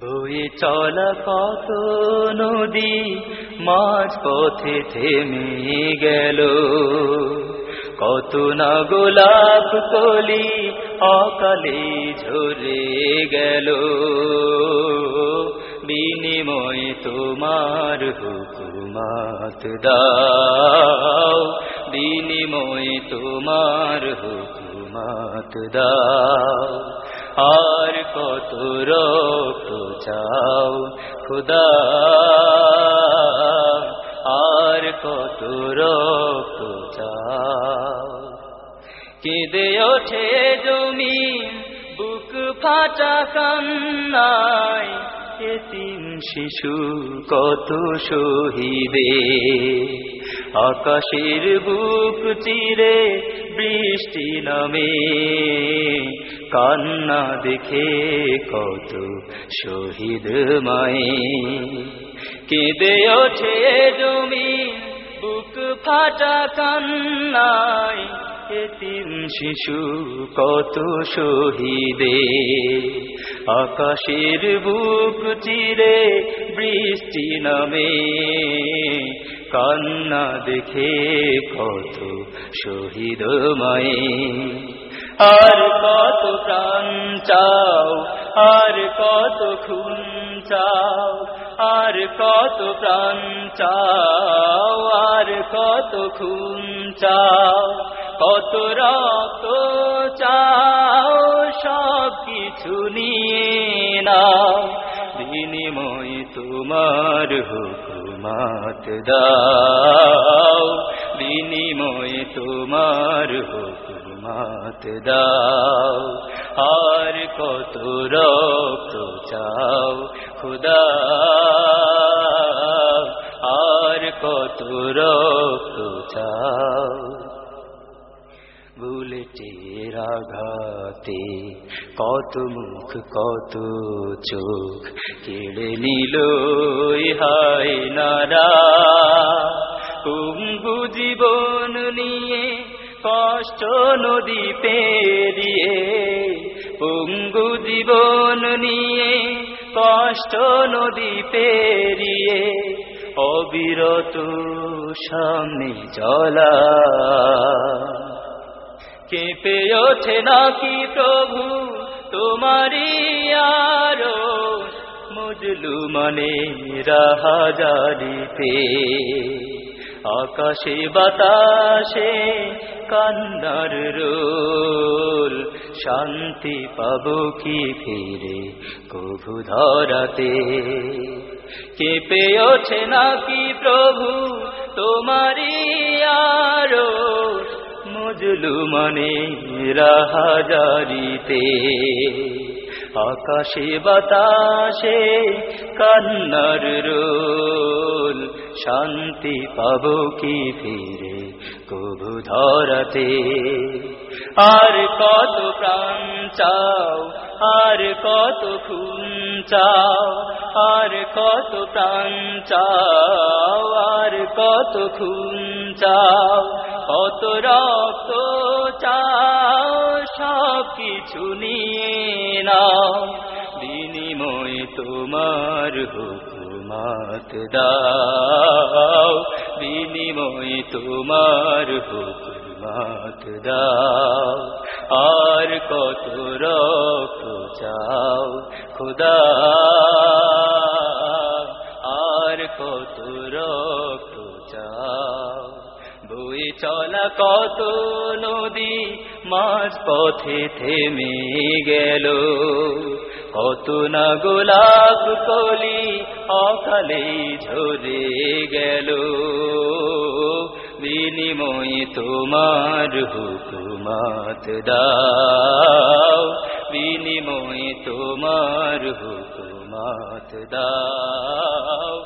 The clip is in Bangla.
বয়ে চলা কত নদী মাঝ পথে থেমে গেল। কত না গোলাপ কলি অকালে ঝরে গেল। বিনিময় তোমার হুকুমাত দাও। বিনিময় তোমার হুকুমাত দাও। আর কত রক্ত চাও, খুদা। আর কত রক্ত চাও। কেঁদে ওঠে জমি, বুক ফাটা কান্নায় এতিম শিশু কত শহীদে। আকাশের বুক চিরে বৃষ্টি নামে। কান্না দেখে কত শহীদ মায়ে। কেঁদে ওঠে জমি, বুক ফাটা কান্নায়। এতিম শিশু কত শহীদে। আকাশের বুক চিরে বৃষ্টি নামে। কান্না দেখে কত শহীদ মায়ে আর কত প্রাণ চাও, আর কত খুন চাও, আর কত প্রাণ চাও, আর কত খুন চাও। কত রক্ত চাও সব কিছু নিয়ে নাও। বিনিময় তোমার হুকুমাত দাও। বিনিময় তোমার হুকুমাত দাও। আর কত রক্ত চাও খুদা। আর কত রক্ত চাও বুলেটের আঘাতে কত মুখ, কত চোখ, কেড়ে নিল হায় নারা। কুম্ভু জীবন নিয়ে কষ্ট নদী পেরিয়ে পঙ্গু জীবন নিয়ে কষ্ট নদী পেরিয়ে, অবিরত সামনে চলা কেঁপে ওঠে নাকি প্রভু? তোমারি আরও মজলু মানে রাহাজারিতে। আকাশে বাতাসে কান্নার রোল, শান্তি পাব কি ফিরে কভু ধরাতে? কেঁপে ওঠে নাকি প্রভু? তোমারি আরও মজলু মানে রাহাজারিতে। আকাশে বাতাসে কান্নার রোল, শান্তি পাব কি ফিরে কবু ধরাতে। আর কত প্রাণ চাও, আর কত খুন চাও, আর কত প্রাণ চাও, আর কত খুন চাও কত রক্ত চাও সব কিছু নিয়ে নাও। বিনিময় তোমার হুকুমাত দাও। বিনিময় তোমার হুকুমাত দাও। আর কত রক্ত চাও, খুদা। আর কত রক্ত বই চলা কত নদী মাঝ পথে থেমে গেল। কত না গোলাপ কলি অকালে ঝরে গেল। বিনিময় তোমার হুকুমাত দাও। বিনিময় তোমার হুকুমাত দাও।